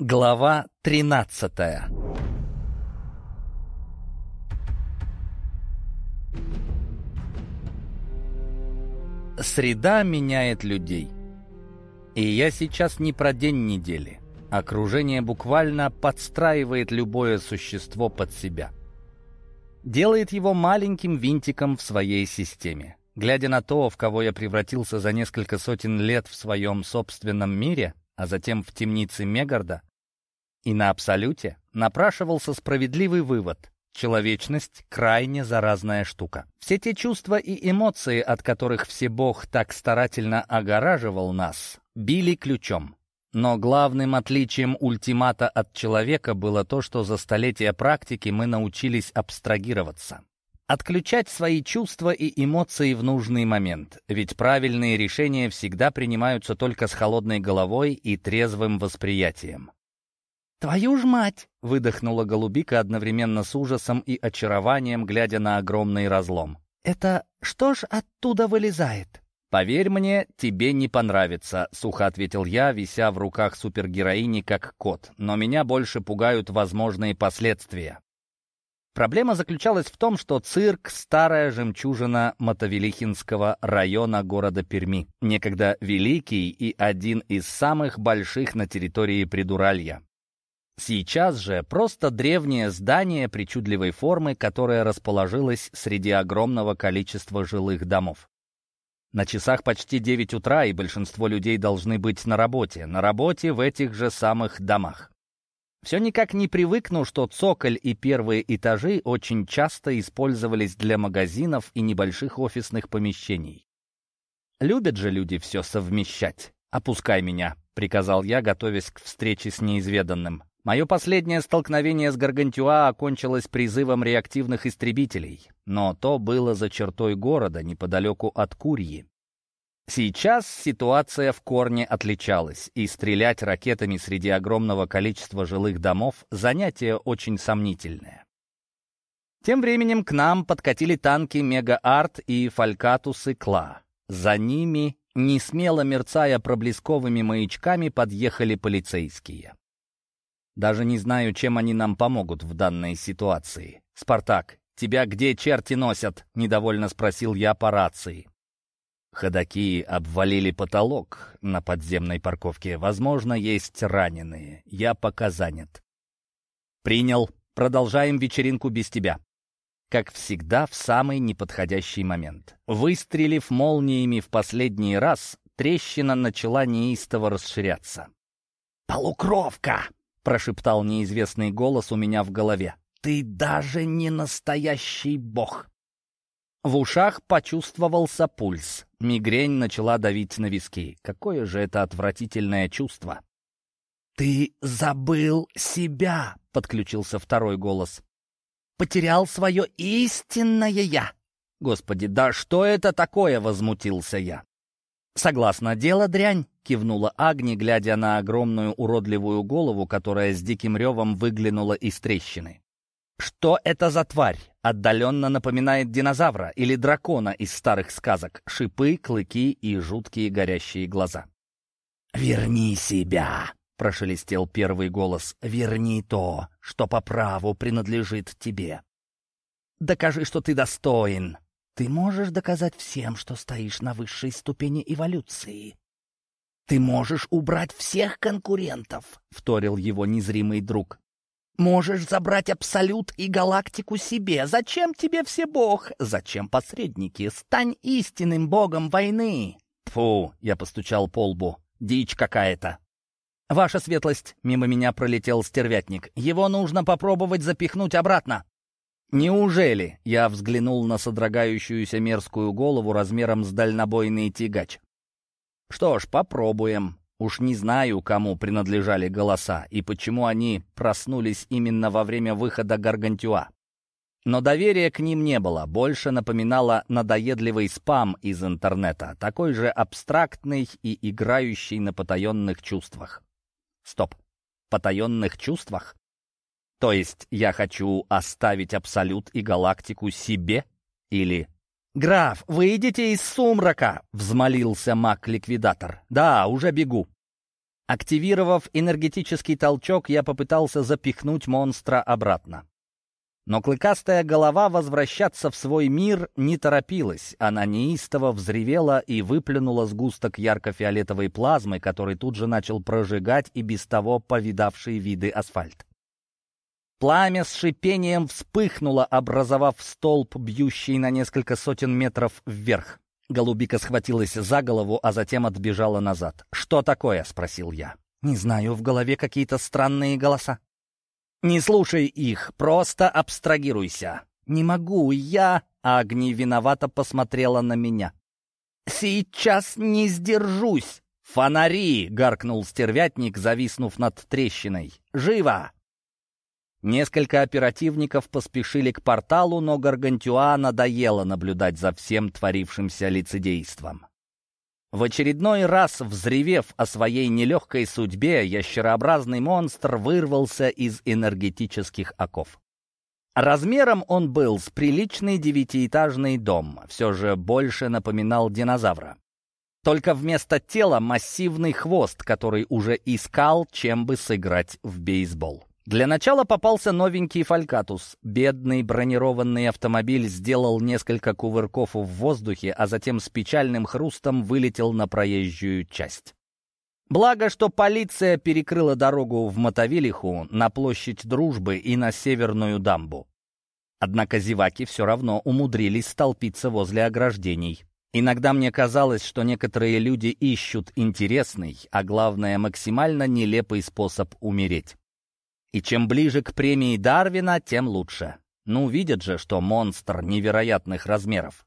Глава 13 Среда меняет людей. И я сейчас не про день недели. Окружение буквально подстраивает любое существо под себя. Делает его маленьким винтиком в своей системе. Глядя на то, в кого я превратился за несколько сотен лет в своем собственном мире, а затем в темнице Мегарда, и на Абсолюте напрашивался справедливый вывод. Человечность — крайне заразная штука. Все те чувства и эмоции, от которых Всебог так старательно огораживал нас, били ключом. Но главным отличием ультимата от человека было то, что за столетия практики мы научились абстрагироваться. Отключать свои чувства и эмоции в нужный момент, ведь правильные решения всегда принимаются только с холодной головой и трезвым восприятием. «Твою ж мать!» — выдохнула голубика одновременно с ужасом и очарованием, глядя на огромный разлом. «Это что ж оттуда вылезает?» «Поверь мне, тебе не понравится», — сухо ответил я, вися в руках супергероини как кот. «Но меня больше пугают возможные последствия». Проблема заключалась в том, что цирк — старая жемчужина Мотовелихинского района города Перми, некогда великий и один из самых больших на территории Придуралья. Сейчас же просто древнее здание причудливой формы, которое расположилось среди огромного количества жилых домов. На часах почти 9 утра, и большинство людей должны быть на работе. На работе в этих же самых домах. Все никак не привыкну, что цоколь и первые этажи очень часто использовались для магазинов и небольших офисных помещений. Любят же люди все совмещать. «Опускай меня», — приказал я, готовясь к встрече с неизведанным. Мое последнее столкновение с Гаргантюа окончилось призывом реактивных истребителей, но то было за чертой города, неподалеку от Курьи. Сейчас ситуация в корне отличалась, и стрелять ракетами среди огромного количества жилых домов — занятие очень сомнительное. Тем временем к нам подкатили танки Мега-Арт и Фалькатусы Кла. За ними, не смело мерцая проблесковыми маячками, подъехали полицейские. Даже не знаю, чем они нам помогут в данной ситуации. «Спартак, тебя где черти носят?» — недовольно спросил я по рации. Ходаки обвалили потолок на подземной парковке. Возможно, есть раненые. Я пока занят. «Принял. Продолжаем вечеринку без тебя». Как всегда, в самый неподходящий момент. Выстрелив молниями в последний раз, трещина начала неистово расширяться. «Полукровка!» Прошептал неизвестный голос у меня в голове. «Ты даже не настоящий бог!» В ушах почувствовался пульс. Мигрень начала давить на виски. Какое же это отвратительное чувство! «Ты забыл себя!» — подключился второй голос. «Потерял свое истинное я!» «Господи, да что это такое?» — возмутился я. «Согласно, дело дрянь кивнула Агни, глядя на огромную уродливую голову, которая с диким ревом выглянула из трещины. «Что это за тварь? Отдаленно напоминает динозавра или дракона из старых сказок. Шипы, клыки и жуткие горящие глаза». «Верни себя!» — прошелестел первый голос. «Верни то, что по праву принадлежит тебе. Докажи, что ты достоин. Ты можешь доказать всем, что стоишь на высшей ступени эволюции. «Ты можешь убрать всех конкурентов», — вторил его незримый друг. «Можешь забрать Абсолют и Галактику себе. Зачем тебе все бог? Зачем посредники? Стань истинным богом войны!» «Фу!» — я постучал по лбу. «Дичь какая-то!» «Ваша светлость!» — мимо меня пролетел стервятник. «Его нужно попробовать запихнуть обратно!» «Неужели?» — я взглянул на содрогающуюся мерзкую голову размером с дальнобойный тягач. Что ж, попробуем. Уж не знаю, кому принадлежали голоса и почему они проснулись именно во время выхода Гаргантюа. Но доверия к ним не было, больше напоминало надоедливый спам из интернета, такой же абстрактный и играющий на потаенных чувствах. Стоп, потаенных чувствах? То есть я хочу оставить Абсолют и Галактику себе? Или «Граф, выйдите из сумрака!» — взмолился маг-ликвидатор. «Да, уже бегу». Активировав энергетический толчок, я попытался запихнуть монстра обратно. Но клыкастая голова возвращаться в свой мир не торопилась. Она неистово взревела и выплюнула сгусток ярко-фиолетовой плазмы, который тут же начал прожигать и без того повидавшие виды асфальт. Пламя с шипением вспыхнуло, образовав столб, бьющий на несколько сотен метров вверх. Голубика схватилась за голову, а затем отбежала назад. «Что такое?» — спросил я. «Не знаю, в голове какие-то странные голоса». «Не слушай их, просто абстрагируйся». «Не могу, я...» — Агни виновато посмотрела на меня. «Сейчас не сдержусь!» «Фонари!» — гаркнул стервятник, зависнув над трещиной. «Живо!» Несколько оперативников поспешили к порталу, но Гаргантюа надоело наблюдать за всем творившимся лицедейством. В очередной раз, взревев о своей нелегкой судьбе, ящерообразный монстр вырвался из энергетических оков. Размером он был с приличный девятиэтажный дом, все же больше напоминал динозавра. Только вместо тела массивный хвост, который уже искал, чем бы сыграть в бейсбол. Для начала попался новенький «Фалькатус». Бедный бронированный автомобиль сделал несколько кувырков в воздухе, а затем с печальным хрустом вылетел на проезжую часть. Благо, что полиция перекрыла дорогу в Мотовилиху, на площадь Дружбы и на Северную дамбу. Однако зеваки все равно умудрились столпиться возле ограждений. Иногда мне казалось, что некоторые люди ищут интересный, а главное, максимально нелепый способ умереть. И чем ближе к премии Дарвина, тем лучше. Ну, видят же, что монстр невероятных размеров.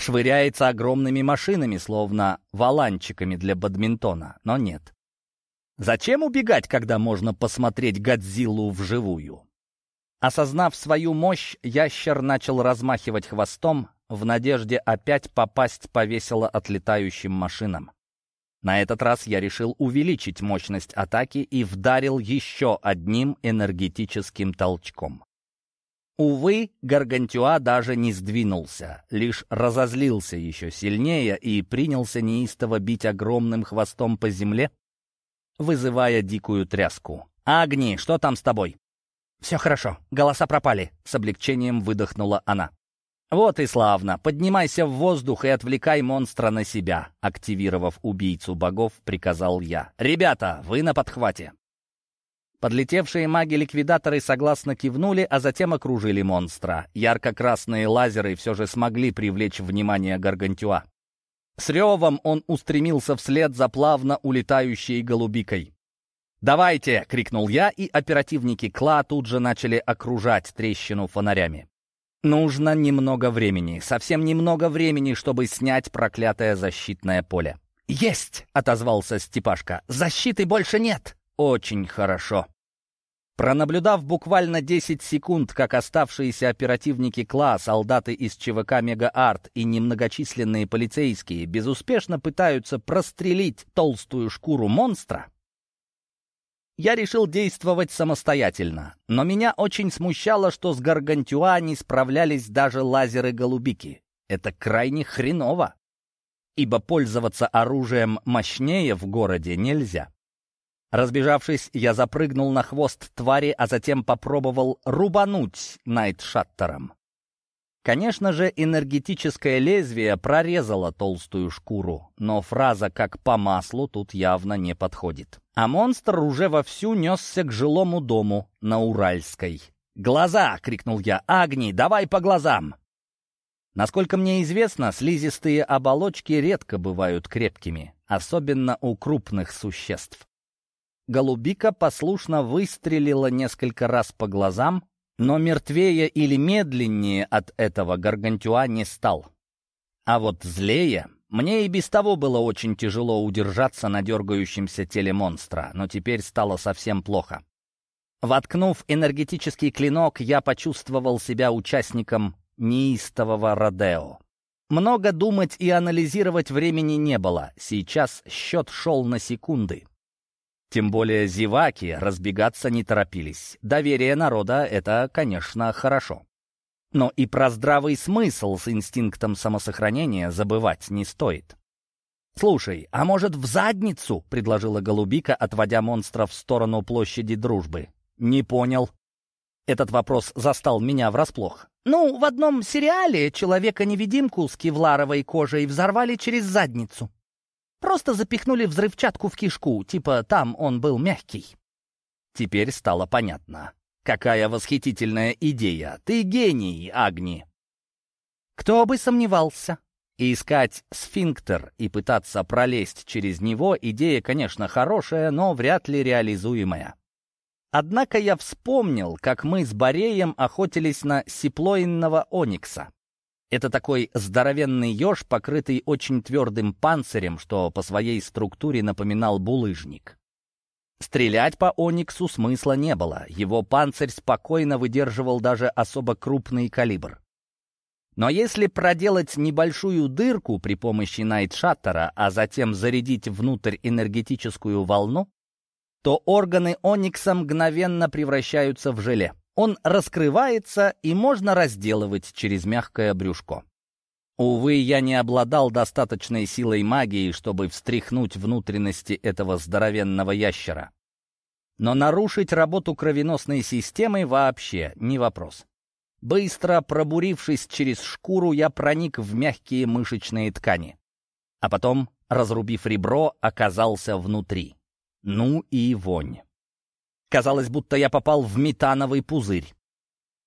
Швыряется огромными машинами, словно валанчиками для бадминтона, но нет. Зачем убегать, когда можно посмотреть Годзиллу вживую? Осознав свою мощь, ящер начал размахивать хвостом в надежде опять попасть по весело отлетающим машинам. На этот раз я решил увеличить мощность атаки и вдарил еще одним энергетическим толчком. Увы, Гаргантюа даже не сдвинулся, лишь разозлился еще сильнее и принялся неистово бить огромным хвостом по земле, вызывая дикую тряску. «Агни, что там с тобой?» «Все хорошо, голоса пропали», — с облегчением выдохнула она. «Вот и славно. Поднимайся в воздух и отвлекай монстра на себя», активировав убийцу богов, приказал я. «Ребята, вы на подхвате». Подлетевшие маги-ликвидаторы согласно кивнули, а затем окружили монстра. Ярко-красные лазеры все же смогли привлечь внимание Гаргантюа. С ревом он устремился вслед за плавно улетающей голубикой. «Давайте!» — крикнул я, и оперативники Кла тут же начали окружать трещину фонарями. Нужно немного времени, совсем немного времени, чтобы снять проклятое защитное поле. «Есть!» — отозвался Степашка. «Защиты больше нет!» «Очень хорошо!» Пронаблюдав буквально 10 секунд, как оставшиеся оперативники Кла, солдаты из ЧВК «Мега-Арт» и немногочисленные полицейские безуспешно пытаются прострелить толстую шкуру монстра, я решил действовать самостоятельно, но меня очень смущало, что с Гаргантюа не справлялись даже лазеры-голубики. Это крайне хреново, ибо пользоваться оружием мощнее в городе нельзя. Разбежавшись, я запрыгнул на хвост твари, а затем попробовал рубануть найтшаттером. Конечно же, энергетическое лезвие прорезало толстую шкуру, но фраза «как по маслу» тут явно не подходит. А монстр уже вовсю несся к жилому дому на Уральской. «Глаза!» — крикнул я. «Агни, давай по глазам!» Насколько мне известно, слизистые оболочки редко бывают крепкими, особенно у крупных существ. Голубика послушно выстрелила несколько раз по глазам, но мертвее или медленнее от этого Гаргантюа не стал. А вот злее... Мне и без того было очень тяжело удержаться на дергающемся теле монстра, но теперь стало совсем плохо. Воткнув энергетический клинок, я почувствовал себя участником неистового Родео. Много думать и анализировать времени не было. Сейчас счет шел на секунды. Тем более зеваки разбегаться не торопились. Доверие народа — это, конечно, хорошо. Но и про здравый смысл с инстинктом самосохранения забывать не стоит. «Слушай, а может, в задницу?» — предложила Голубика, отводя монстра в сторону площади дружбы. «Не понял». Этот вопрос застал меня врасплох. «Ну, в одном сериале человека-невидимку с кевларовой кожей взорвали через задницу. Просто запихнули взрывчатку в кишку, типа там он был мягкий». Теперь стало понятно. Какая восхитительная идея! Ты гений, Агни! Кто бы сомневался. искать сфинктер и пытаться пролезть через него — идея, конечно, хорошая, но вряд ли реализуемая. Однако я вспомнил, как мы с Бореем охотились на сиплоинного оникса. Это такой здоровенный еж, покрытый очень твердым панцирем, что по своей структуре напоминал булыжник. Стрелять по ониксу смысла не было, его панцирь спокойно выдерживал даже особо крупный калибр. Но если проделать небольшую дырку при помощи найтшаттера, а затем зарядить внутрь энергетическую волну, то органы оникса мгновенно превращаются в желе. Он раскрывается и можно разделывать через мягкое брюшко. Увы, я не обладал достаточной силой магии, чтобы встряхнуть внутренности этого здоровенного ящера. Но нарушить работу кровеносной системы вообще не вопрос. Быстро пробурившись через шкуру, я проник в мягкие мышечные ткани. А потом, разрубив ребро, оказался внутри. Ну и вонь. Казалось, будто я попал в метановый пузырь.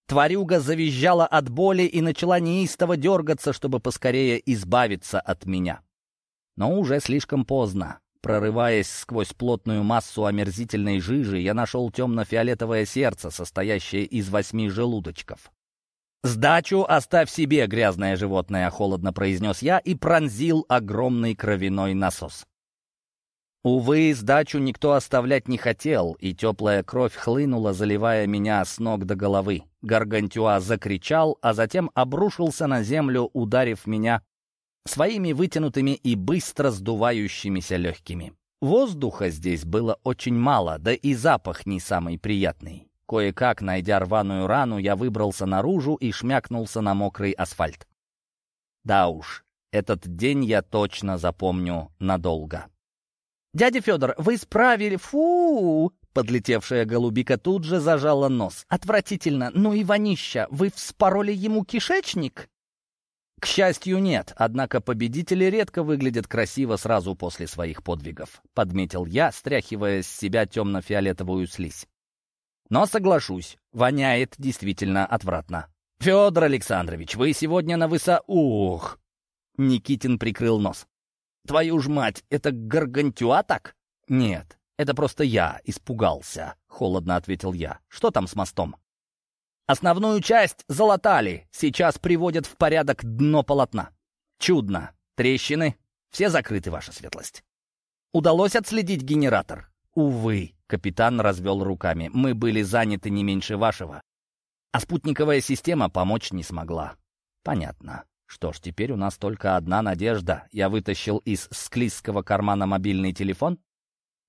Тварюга завизжала от боли и начала неистово дергаться, чтобы поскорее избавиться от меня. Но уже слишком поздно. Прорываясь сквозь плотную массу омерзительной жижи, я нашел темно-фиолетовое сердце, состоящее из восьми желудочков. «Сдачу оставь себе, грязное животное», — холодно произнес я и пронзил огромный кровяной насос. Увы, сдачу никто оставлять не хотел, и теплая кровь хлынула, заливая меня с ног до головы. Гаргантюа закричал, а затем обрушился на землю, ударив меня своими вытянутыми и быстро сдувающимися легкими. Воздуха здесь было очень мало, да и запах не самый приятный. Кое-как, найдя рваную рану, я выбрался наружу и шмякнулся на мокрый асфальт. Да уж, этот день я точно запомню надолго. «Дядя Федор, вы справили... Фу!» Подлетевшая голубика тут же зажала нос. «Отвратительно! Ну и вонища! Вы вспороли ему кишечник?» К счастью, нет, однако победители редко выглядят красиво сразу после своих подвигов, подметил я, стряхивая с себя темно-фиолетовую слизь. Но соглашусь, воняет действительно отвратно. «Федор Александрович, вы сегодня на высо... Ух!» Никитин прикрыл нос. «Твою ж мать, это гаргантюа так?» «Нет, это просто я испугался», — холодно ответил я. «Что там с мостом?» «Основную часть залатали. Сейчас приводят в порядок дно полотна. Чудно. Трещины. Все закрыты, ваша светлость. Удалось отследить генератор?» «Увы», Капитан развел руками. «Мы были заняты не меньше вашего. А спутниковая система помочь не смогла». «Понятно. Что ж, теперь у нас только одна надежда». Я вытащил из склизкого кармана мобильный телефон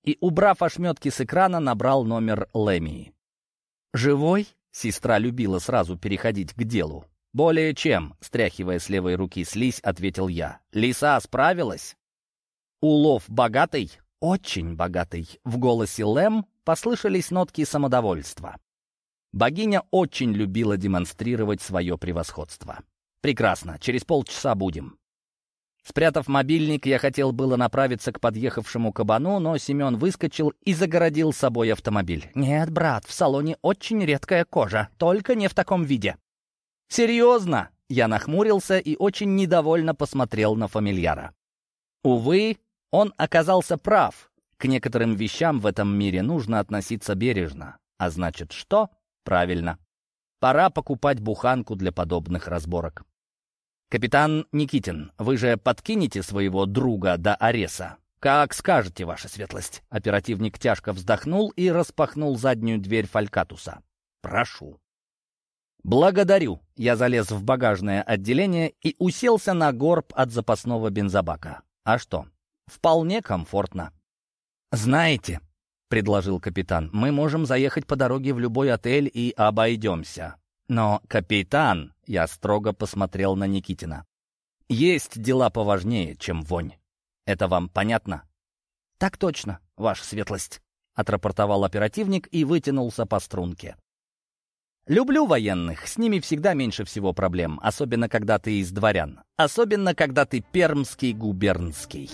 и, убрав ошметки с экрана, набрал номер Лемии. «Живой?» — сестра любила сразу переходить к делу. «Более чем», — стряхивая с левой руки слизь, ответил я. «Лиса справилась?» «Улов богатый?» очень богатый. В голосе Лэм послышались нотки самодовольства. Богиня очень любила демонстрировать свое превосходство. «Прекрасно, через полчаса будем». Спрятав мобильник, я хотел было направиться к подъехавшему кабану, но Семен выскочил и загородил собой автомобиль. «Нет, брат, в салоне очень редкая кожа, только не в таком виде». «Серьезно?» Я нахмурился и очень недовольно посмотрел на фамильяра. Увы, он оказался прав. К некоторым вещам в этом мире нужно относиться бережно. А значит, что? Правильно. Пора покупать буханку для подобных разборок. «Капитан Никитин, вы же подкинете своего друга до Ареса?» «Как скажете, ваша светлость». Оперативник тяжко вздохнул и распахнул заднюю дверь фалькатуса. «Прошу». «Благодарю». Я залез в багажное отделение и уселся на горб от запасного бензобака. А что, Вполне комфортно. «Знаете», — предложил капитан, — «мы можем заехать по дороге в любой отель и обойдемся». «Но, капитан», — я строго посмотрел на Никитина, — «есть дела поважнее, чем вонь». Это вам понятно?» «Так точно, ваша светлость», — отрапортовал оперативник и вытянулся по струнке. «Люблю военных, с ними всегда меньше всего проблем, особенно когда ты из дворян, особенно когда ты пермский губернский».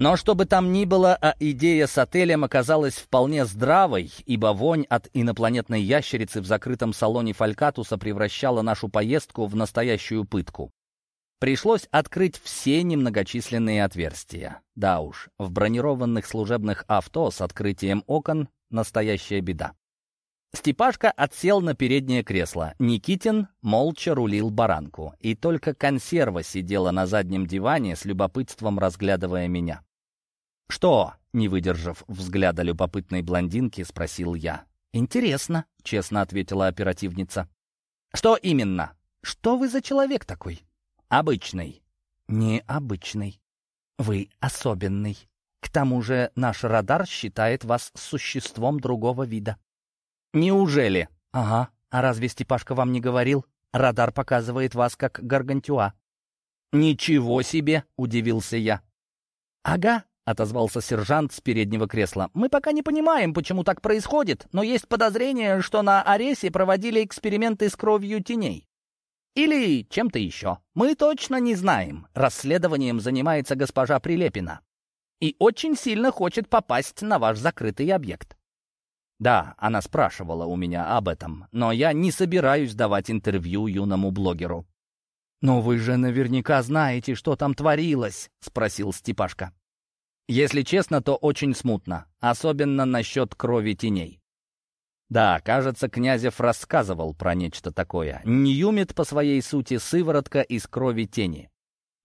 Но что бы там ни было, а идея с отелем оказалась вполне здравой, ибо вонь от инопланетной ящерицы в закрытом салоне Фалькатуса превращала нашу поездку в настоящую пытку. Пришлось открыть все немногочисленные отверстия. Да уж, в бронированных служебных авто с открытием окон настоящая беда. Степашка отсел на переднее кресло. Никитин молча рулил баранку. И только консерва сидела на заднем диване с любопытством разглядывая меня. «Что?» — не выдержав взгляда любопытной блондинки, спросил я. «Интересно», — честно ответила оперативница. «Что именно? Что вы за человек такой?» «Обычный». «Необычный. Вы особенный. К тому же наш радар считает вас существом другого вида». «Неужели?» «Ага. А разве Степашка вам не говорил? Радар показывает вас как гаргантюа». «Ничего себе!» — удивился я. «Ага, — отозвался сержант с переднего кресла. «Мы пока не понимаем, почему так происходит, но есть подозрение, что на Аресе проводили эксперименты с кровью теней. Или чем-то еще. Мы точно не знаем. Расследованием занимается госпожа Прилепина. И очень сильно хочет попасть на ваш закрытый объект». Да, она спрашивала у меня об этом, но я не собираюсь давать интервью юному блогеру. «Но вы же наверняка знаете, что там творилось», — спросил Степашка. Если честно, то очень смутно, особенно насчет крови теней. Да, кажется, Князев рассказывал про нечто такое. Ньюмит по своей сути сыворотка из крови тени.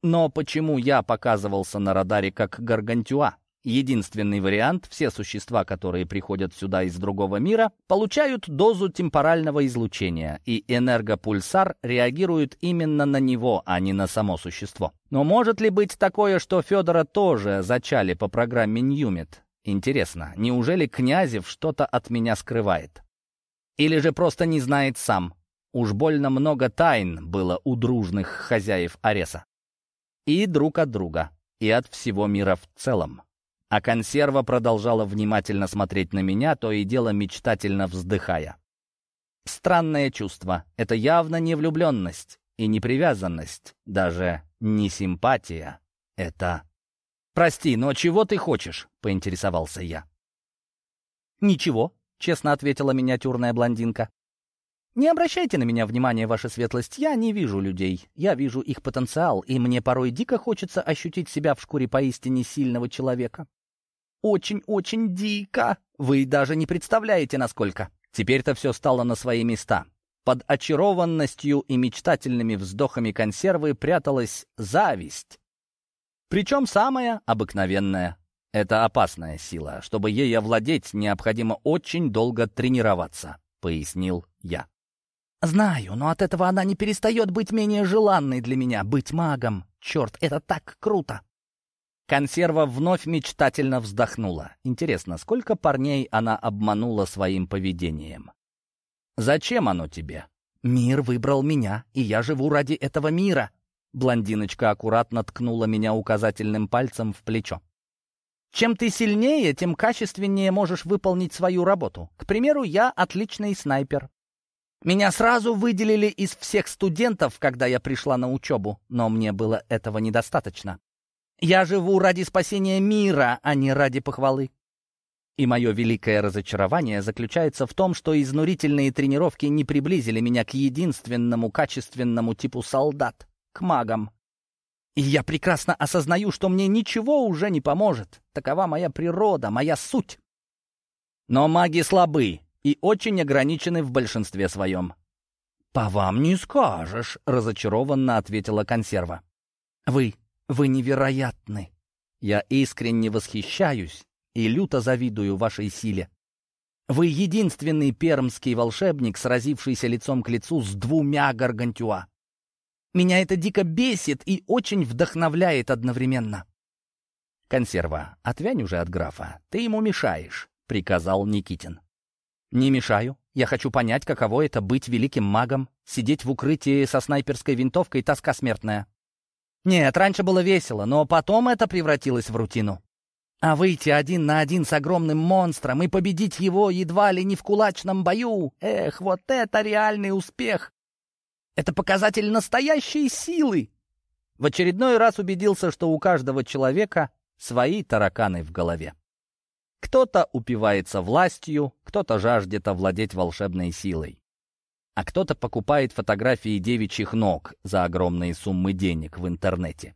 Но почему я показывался на радаре как гаргантюа? Единственный вариант — все существа, которые приходят сюда из другого мира, получают дозу темпорального излучения, и энергопульсар реагирует именно на него, а не на само существо. Но может ли быть такое, что Федора тоже зачали по программе Ньюмит? Интересно, неужели Князев что-то от меня скрывает? Или же просто не знает сам? Уж больно много тайн было у дружных хозяев Ареса. И друг от друга, и от всего мира в целом. А консерва продолжала внимательно смотреть на меня, то и дело мечтательно вздыхая. Странное чувство. Это явно не влюбленность и не привязанность, даже не симпатия. Это... «Прости, но чего ты хочешь?» — поинтересовался я. «Ничего», — честно ответила миниатюрная блондинка. «Не обращайте на меня внимания, ваша светлость, я не вижу людей. Я вижу их потенциал, и мне порой дико хочется ощутить себя в шкуре поистине сильного человека очень-очень дико. Вы даже не представляете, насколько. Теперь-то все стало на свои места. Под очарованностью и мечтательными вздохами консервы пряталась зависть. Причем самая обыкновенная. Это опасная сила. Чтобы ей овладеть, необходимо очень долго тренироваться, пояснил я. «Знаю, но от этого она не перестает быть менее желанной для меня, быть магом. Черт, это так круто!» Консерва вновь мечтательно вздохнула. Интересно, сколько парней она обманула своим поведением? «Зачем оно тебе?» «Мир выбрал меня, и я живу ради этого мира». Блондиночка аккуратно ткнула меня указательным пальцем в плечо. «Чем ты сильнее, тем качественнее можешь выполнить свою работу. К примеру, я отличный снайпер. Меня сразу выделили из всех студентов, когда я пришла на учебу, но мне было этого недостаточно. Я живу ради спасения мира, а не ради похвалы. И мое великое разочарование заключается в том, что изнурительные тренировки не приблизили меня к единственному качественному типу солдат — к магам. И я прекрасно осознаю, что мне ничего уже не поможет. Такова моя природа, моя суть. Но маги слабы и очень ограничены в большинстве своем. «По вам не скажешь», — разочарованно ответила консерва. «Вы вы невероятны. Я искренне восхищаюсь и люто завидую вашей силе. Вы единственный пермский волшебник, сразившийся лицом к лицу с двумя гаргантюа. Меня это дико бесит и очень вдохновляет одновременно. «Консерва, отвянь уже от графа. Ты ему мешаешь», — приказал Никитин. «Не мешаю. Я хочу понять, каково это быть великим магом, сидеть в укрытии со снайперской винтовкой, тоска смертная. Нет, раньше было весело, но потом это превратилось в рутину. А выйти один на один с огромным монстром и победить его едва ли не в кулачном бою, эх, вот это реальный успех! Это показатель настоящей силы! В очередной раз убедился, что у каждого человека свои тараканы в голове. Кто-то упивается властью, кто-то жаждет овладеть волшебной силой. А кто-то покупает фотографии девичьих ног за огромные суммы денег в интернете.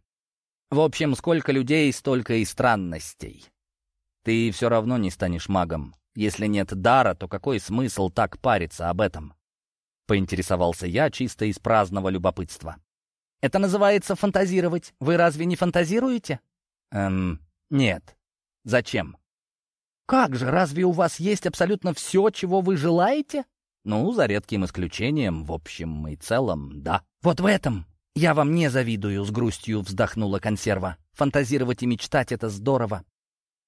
В общем, сколько людей, столько и странностей. Ты все равно не станешь магом. Если нет дара, то какой смысл так париться об этом? Поинтересовался я чисто из праздного любопытства. Это называется фантазировать. Вы разве не фантазируете? Эм, нет. Зачем? Как же, разве у вас есть абсолютно все, чего вы желаете? Ну, за редким исключением, в общем и целом, да. Вот в этом я вам не завидую, с грустью вздохнула консерва. Фантазировать и мечтать — это здорово.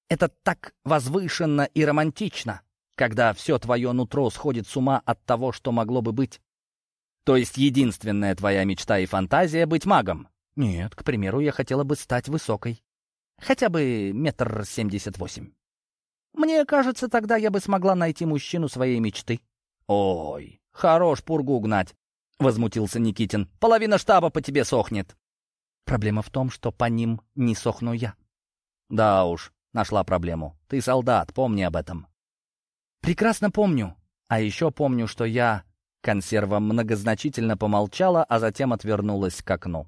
Это так возвышенно и романтично, когда все твое нутро сходит с ума от того, что могло бы быть. То есть единственная твоя мечта и фантазия — быть магом? Нет, к примеру, я хотела бы стать высокой. Хотя бы метр семьдесят восемь. Мне кажется, тогда я бы смогла найти мужчину своей мечты. «Ой, хорош пургу гнать», — возмутился Никитин. «Половина штаба по тебе сохнет». «Проблема в том, что по ним не сохну я». «Да уж, нашла проблему. Ты солдат, помни об этом». «Прекрасно помню. А еще помню, что я...» Консерва многозначительно помолчала, а затем отвернулась к окну.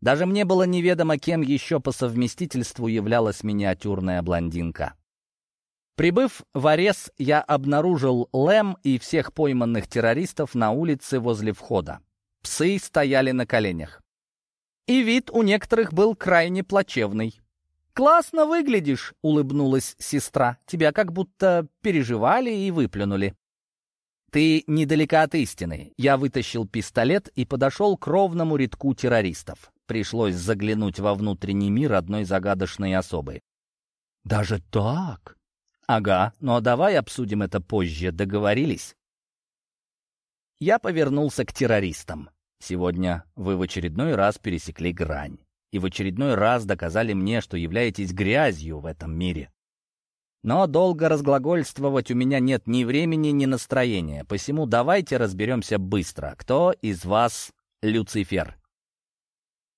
Даже мне было неведомо, кем еще по совместительству являлась миниатюрная блондинка. Прибыв в Арес, я обнаружил Лэм и всех пойманных террористов на улице возле входа. Псы стояли на коленях. И вид у некоторых был крайне плачевный. «Классно выглядишь», — улыбнулась сестра. «Тебя как будто переживали и выплюнули». «Ты недалека от истины». Я вытащил пистолет и подошел к ровному рядку террористов. Пришлось заглянуть во внутренний мир одной загадочной особы. «Даже так?» «Ага, но давай обсудим это позже, договорились?» Я повернулся к террористам. Сегодня вы в очередной раз пересекли грань. И в очередной раз доказали мне, что являетесь грязью в этом мире. Но долго разглагольствовать у меня нет ни времени, ни настроения, посему давайте разберемся быстро. Кто из вас Люцифер?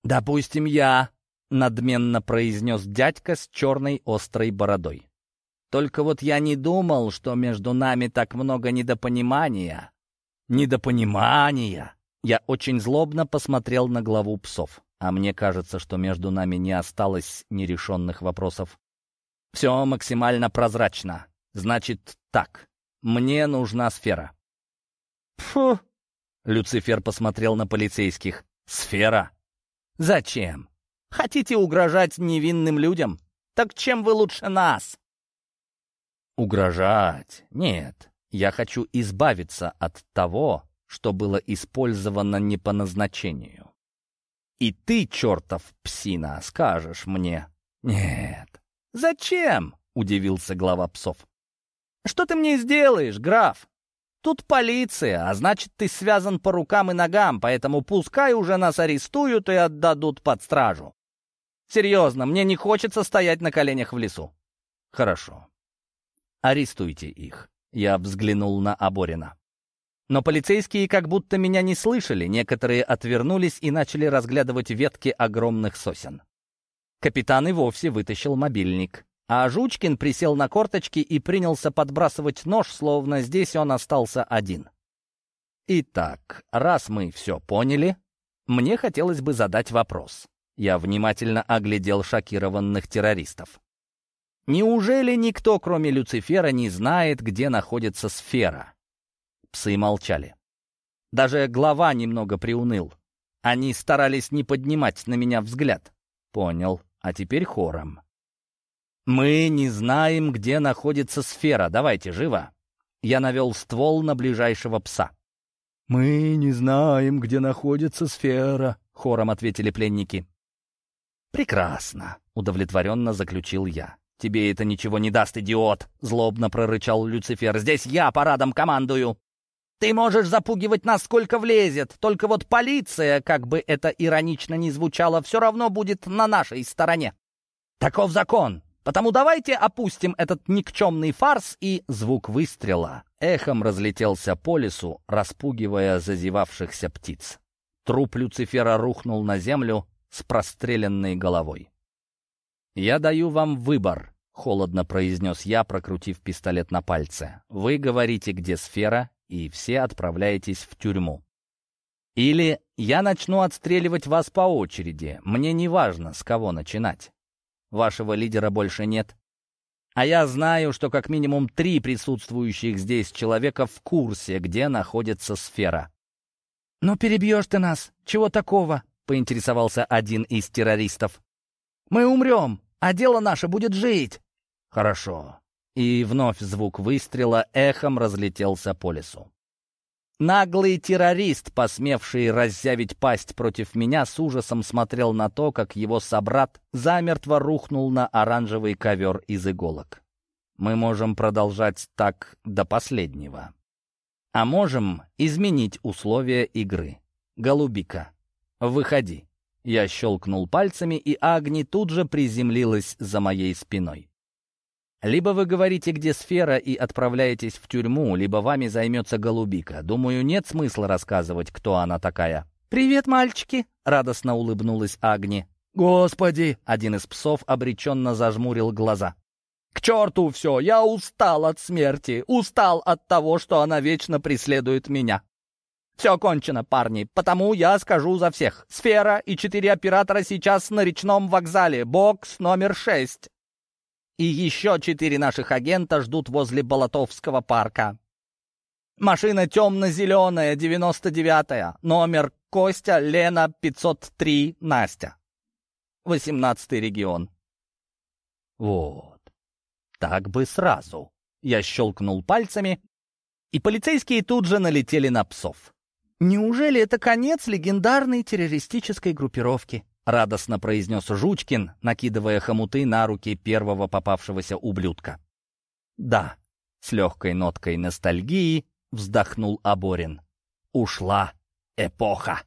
«Допустим, я», — надменно произнес дядька с черной острой бородой. Только вот я не думал, что между нами так много недопонимания. Недопонимания! Я очень злобно посмотрел на главу псов. А мне кажется, что между нами не осталось нерешенных вопросов. Все максимально прозрачно. Значит так, мне нужна сфера. Фу! Люцифер посмотрел на полицейских. Сфера? Зачем? Хотите угрожать невинным людям? Так чем вы лучше нас? Угрожать? Нет. Я хочу избавиться от того, что было использовано не по назначению. И ты, чертов псина, скажешь мне. Нет. Зачем? Удивился глава псов. Что ты мне сделаешь, граф? Тут полиция, а значит, ты связан по рукам и ногам, поэтому пускай уже нас арестуют и отдадут под стражу. Серьезно, мне не хочется стоять на коленях в лесу. Хорошо. Арестуйте их. Я взглянул на Аборина. Но полицейские как будто меня не слышали, некоторые отвернулись и начали разглядывать ветки огромных сосен. Капитан и вовсе вытащил мобильник. А Жучкин присел на корточки и принялся подбрасывать нож, словно здесь он остался один. Итак, раз мы все поняли, мне хотелось бы задать вопрос. Я внимательно оглядел шокированных террористов. Неужели никто, кроме Люцифера, не знает, где находится сфера? Псы молчали. Даже глава немного приуныл. Они старались не поднимать на меня взгляд. Понял. А теперь хором. «Мы не знаем, где находится сфера. Давайте, живо!» Я навел ствол на ближайшего пса. «Мы не знаем, где находится сфера», — хором ответили пленники. «Прекрасно», — удовлетворенно заключил я. «Тебе это ничего не даст, идиот!» — злобно прорычал Люцифер. «Здесь я парадом командую!» «Ты можешь запугивать нас, сколько влезет, только вот полиция, как бы это иронично ни звучало, все равно будет на нашей стороне. Таков закон, потому давайте опустим этот никчемный фарс и...» Звук выстрела эхом разлетелся по лесу, распугивая зазевавшихся птиц. Труп Люцифера рухнул на землю с простреленной головой. «Я даю вам выбор», — холодно произнес я, прокрутив пистолет на пальце. «Вы говорите, где сфера, и все отправляетесь в тюрьму. Или я начну отстреливать вас по очереди, мне не важно, с кого начинать. Вашего лидера больше нет. А я знаю, что как минимум три присутствующих здесь человека в курсе, где находится сфера». «Ну перебьешь ты нас, чего такого?» — поинтересовался один из террористов. «Мы умрем, а дело наше будет жить». «Хорошо». И вновь звук выстрела эхом разлетелся по лесу. Наглый террорист, посмевший раззявить пасть против меня, с ужасом смотрел на то, как его собрат замертво рухнул на оранжевый ковер из иголок. Мы можем продолжать так до последнего. А можем изменить условия игры. Голубика, выходи. Я щелкнул пальцами, и Агни тут же приземлилась за моей спиной. Либо вы говорите, где сфера, и отправляетесь в тюрьму, либо вами займется голубика. Думаю, нет смысла рассказывать, кто она такая. «Привет, мальчики!» — радостно улыбнулась Агни. «Господи!» — один из псов обреченно зажмурил глаза. «К черту все! Я устал от смерти! Устал от того, что она вечно преследует меня!» «Все кончено, парни, потому я скажу за всех. Сфера и четыре оператора сейчас на речном вокзале, бокс номер шесть. И еще четыре наших агента ждут возле Болотовского парка. Машина темно-зеленая, 99-я, номер Костя, Лена, 503, Настя. 18-й регион. Вот. Так бы сразу. Я щелкнул пальцами, и полицейские тут же налетели на псов. Неужели это конец легендарной террористической группировки? Радостно произнес Жучкин, накидывая хомуты на руки первого попавшегося ублюдка. Да, с легкой ноткой ностальгии вздохнул Аборин. Ушла эпоха.